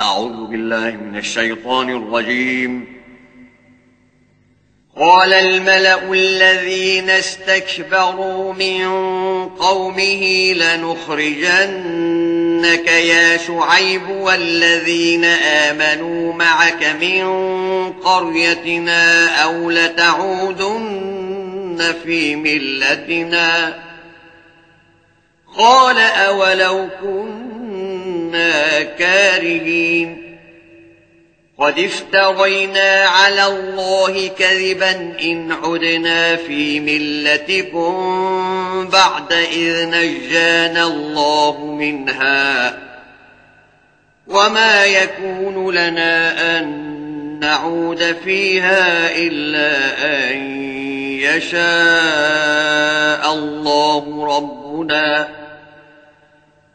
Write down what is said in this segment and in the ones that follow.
أعوذ بالله من الشيطان الرجيم. قال الملأ الذين استكبروا من قومه لنخرجنك يا شعيب والذين آمنوا معك من قريتنا أو لتعودن في ملتنا. قال أولو كنت كنا كارهين. قد افتغينا على الله كذبا إن عدنا في ملتكم بعد إذ نجانا الله منها. وما يكون لنا أن نعود فيها إلا أن يشاء الله ربنا.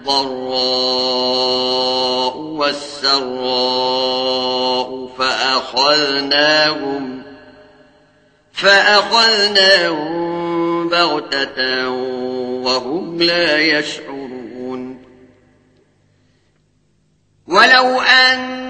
الضراء والسراء فأخذناهم فأخذناهم بغتة وهم لا يشعرون. ولو أن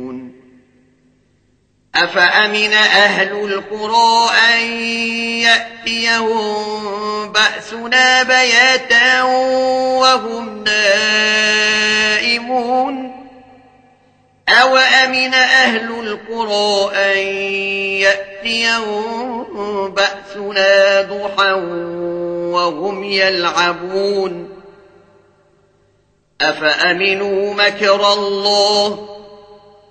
أفأمن أهل القرى أن يأتيهم بأسنا بياتا وهم نائمون؟ أو أمن أهل القرى أن يأتيهم بأسنا ضحا وهم يلعبون؟ أفأمنوا مكر الله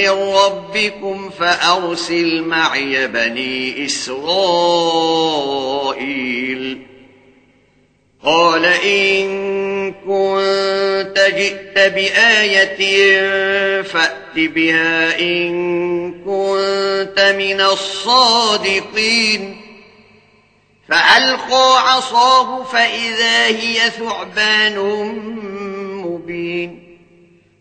من ربكم فأرسل معي بني إسرائيل. قال إن كنت جئت بآية فأت بها إن كنت من الصادقين. فألقى عصاه فإذا هي ثعبان مبين.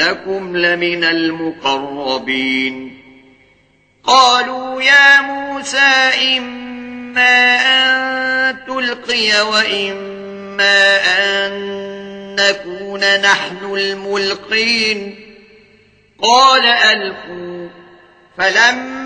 إنكم لمن المقربين. قالوا يا موسى إما أن تلقي وإما أن نكون نحن الملقين. قال ألقوا. فلما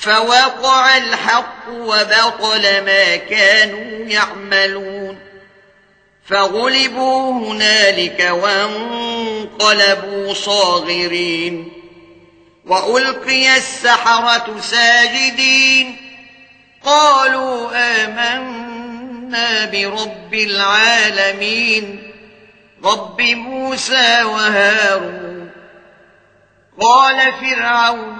فوقع الحق وبطل ما كانوا يعملون. فغلبوا هنالك وانقلبوا صاغرين. وألقي السحرة ساجدين. قالوا آمنا برب العالمين. رب موسى وهارون. قال فرعون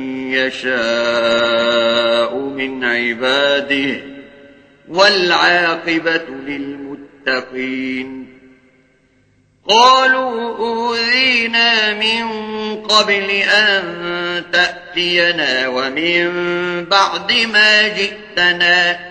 يشاء من عباده والعاقبة للمتقين. قالوا أوذينا من قبل أن تأتينا ومن بعد ما جئتنا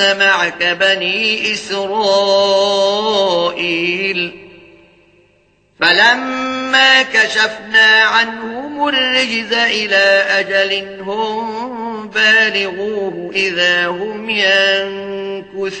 إن معك بني إسرائيل فلما كشفنا عنهم الرجز إلى أجل هم بالغوه إذا هم ينكثون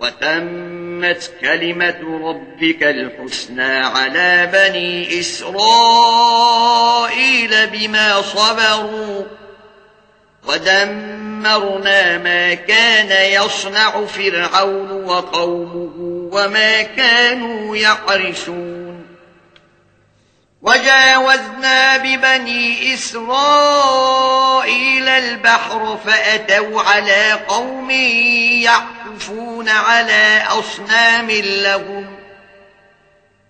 وتمت كلمة ربك الحسنى على بني إسرائيل بما صبروا. ودمرنا ما كان يصنع فرعون وقومه وما كانوا يَحْرِسُونَ. وجاوزنا ببني إسرائيل البحر فأتوا على قوم يعفون على أصنام لهم.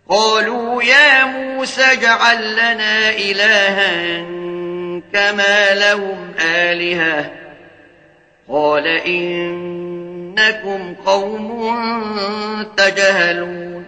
قالوا يا موسى جعل لنا إلها كما لهم آلهة. قال إنكم قوم تجهلون.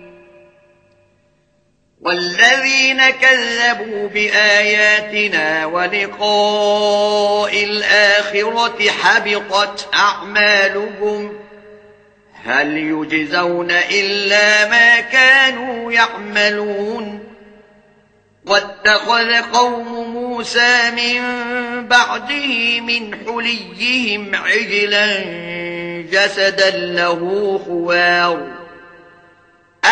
والذين كذبوا بآياتنا ولقاء الآخرة حبطت أعمالهم هل يجزون إلا ما كانوا يعملون واتخذ قوم موسى من بعده من حليهم عجلا جسدا له خوار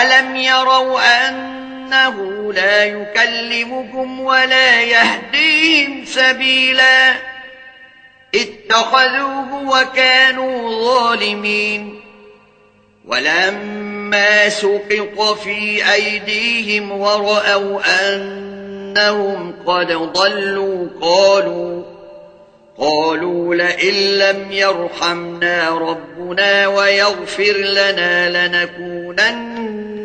ألم يروا أن أنه لا يكلمكم ولا يهديهم سبيلا. اتخذوه وكانوا ظالمين. ولما سقط في أيديهم ورأوا أنهم قد ضلوا قالوا قالوا لئن لم يرحمنا ربنا ويغفر لنا لنكونن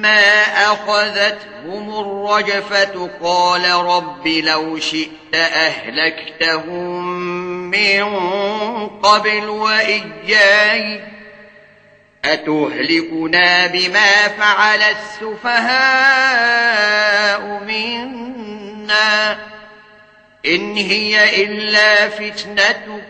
فلما أخذتهم الرجفة قال رب لو شئت أهلكتهم من قبل وإياي أتهلكنا بما فعل السفهاء منا إن هي إلا فتنتك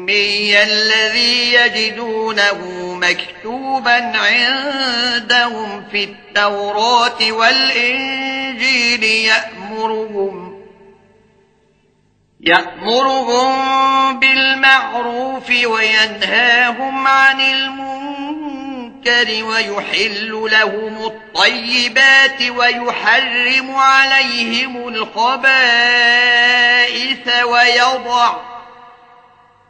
الأمي الذي يجدونه مكتوبا عندهم في التوراة والإنجيل يأمرهم يأمرهم بالمعروف وينهاهم عن المنكر ويحل لهم الطيبات ويحرم عليهم الخبائث ويضع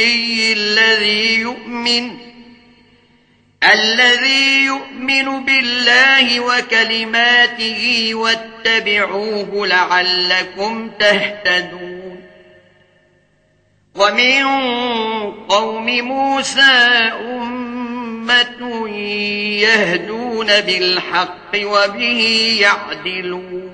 الأمي الذي يؤمن الذي يؤمن بالله وكلماته واتبعوه لعلكم تهتدون. ومن قوم موسى أمة يهدون بالحق وبه يعدلون.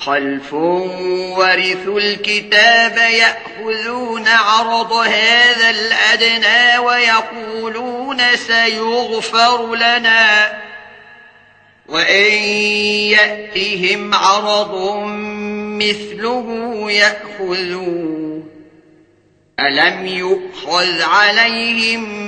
خلف ورث الكتاب يأخذون عرض هذا الأدنى ويقولون سيغفر لنا. وإن يأتهم عرض مثله يأخذون ألم يؤخذ عليهم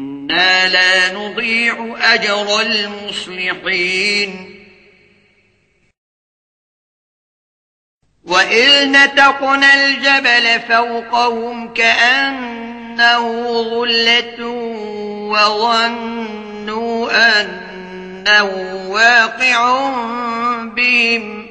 إنا لا نضيع أجر المصلحين وإذ نتقنا الجبل فوقهم كأنه ظلة وظنوا أنه واقع بهم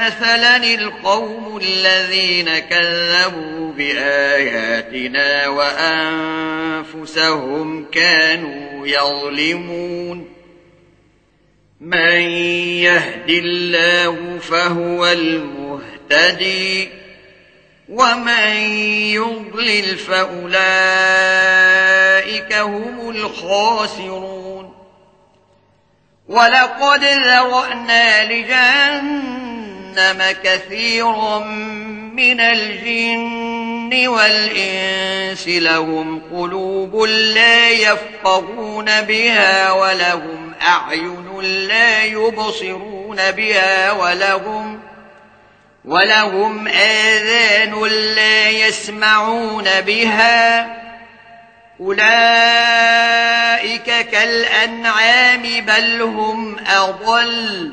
مثلا القوم الذين كذبوا بآياتنا وأنفسهم كانوا يظلمون من يهدي الله فهو المهتدي ومن يضلل فأولئك هم الخاسرون ولقد ذرأنا لجهنم جهنم كثير من الجن والإنس لهم قلوب لا يفقهون بها ولهم أعين لا يبصرون بها ولهم ولهم آذان لا يسمعون بها أولئك كالأنعام بل هم أضل.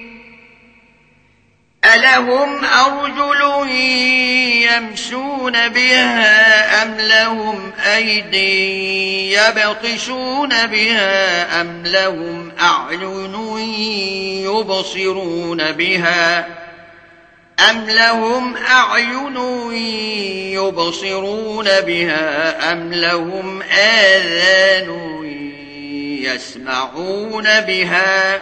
ألهم أرجل يمشون بها أم لهم أَيْدٍ يبطشون بها أم لهم أعين يبصرون بها أم لهم أعين يبصرون بها أم لهم آذان يسمعون بها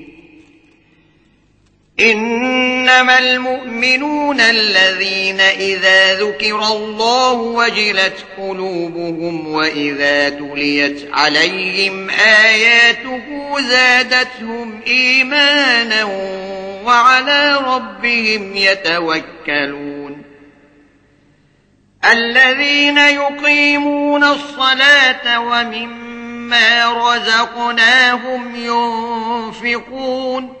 إنما المؤمنون الذين إذا ذكر الله وجلت قلوبهم وإذا تليت عليهم آياته زادتهم إيمانا وعلى ربهم يتوكلون الذين يقيمون الصلاة ومما رزقناهم ينفقون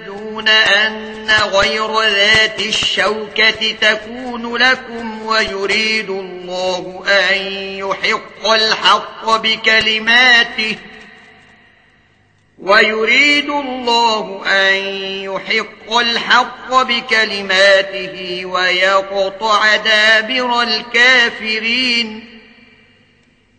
تَحْسَبُونَ أَنَّ غَيْرَ ذَاتِ الشَّوْكَةِ تَكُونُ لَكُمْ وَيُرِيدُ اللَّهُ أَن يُحِقَّ الْحَقَّ بِكَلِمَاتِهِ وَيُرِيدُ اللَّهُ أَن يُحِقَّ الْحَقَّ بِكَلِمَاتِهِ وَيَقْطَعَ دَابِرَ الْكَافِرِينَ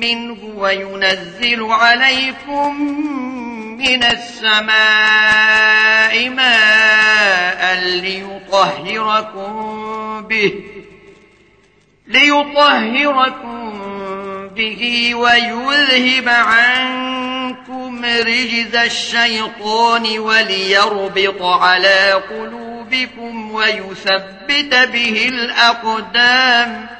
منه وينزل عليكم من السماء ماء ليطهركم به ليطهركم به ويذهب عنكم رجز الشيطان وليربط على قلوبكم ويثبت به الأقدام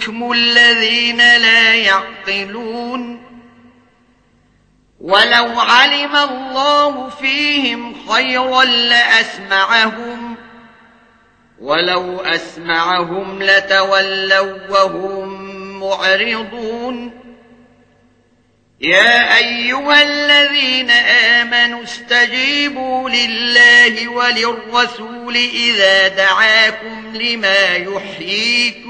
الْحُكْمُ الذين لا يعقلون ولو علم الله فيهم خيرا لأسمعهم ولو أسمعهم لتولوا وهم معرضون يا أيها الذين آمنوا استجيبوا لله وللرسول إذا دعاكم لما يحييكم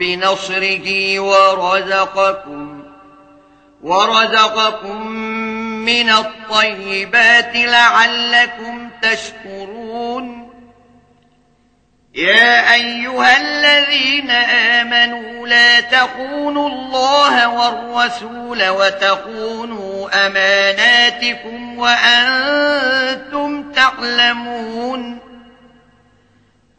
بنصره ورزقكم ورزقكم من الطيبات لعلكم تشكرون. يا أيها الذين آمنوا لا تخونوا الله والرسول وتخونوا أماناتكم وأنتم تعلمون.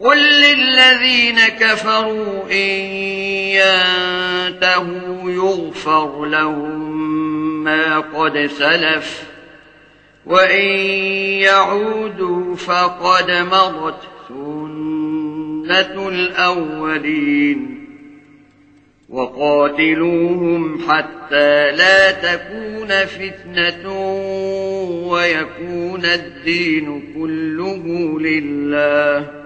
قل للذين كفروا إن ينتهوا يغفر لهم ما قد سلف وإن يعودوا فقد مرت سنة الأولين وقاتلوهم حتى لا تكون فتنة ويكون الدين كله لله